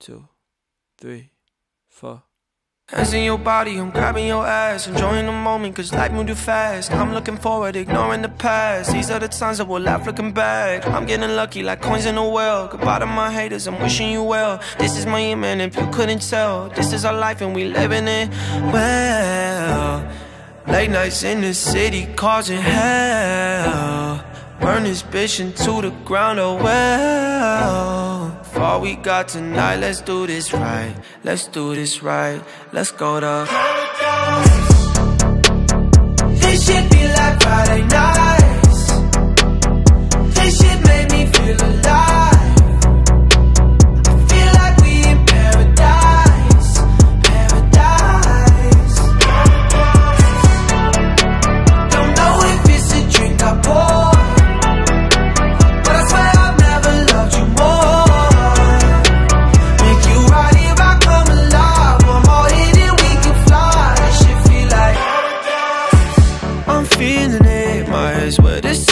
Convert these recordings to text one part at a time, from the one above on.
two, three, four. Hands in your body, I'm grabbing your ass. Enjoying the moment, cause life moved too fast. I'm looking forward, ignoring the past. These are the times that we'll laugh looking back. I'm getting lucky like coins in a well. Goodbye to my haters, I'm wishing you well. This is my man, if you couldn't tell. This is our life and we living it well. Late nights in the city causing hell. Burn this bitch into the ground, oh well. All we got tonight, let's do this right. Let's do this right. Let's go to paradise. This shit be like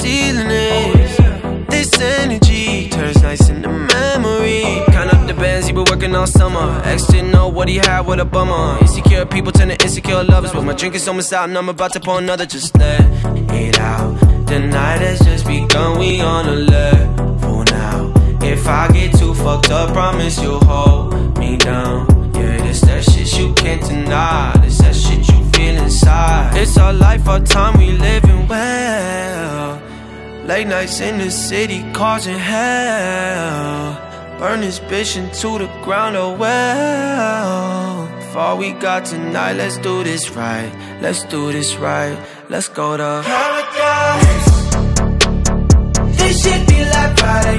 where the. This energy turns nice into memory. Count up the bands he been working all summer. Ex didn't know what he had, what a bummer. Insecure people turn to insecure lovers. But my drink is almost out and I'm about to pour another. Just let it out. The night has just begun. We on a level now. If I get too fucked up, promise you'll hold me down. Yeah, this that shit you can't deny. This that shit you feel inside. It's our life, our time, we living well. Late nights in the city causing hell. Burn this bitch into the ground, oh well. All we got tonight, let's do this right. Let's do this right. Let's go to paradise. This should be like Friday.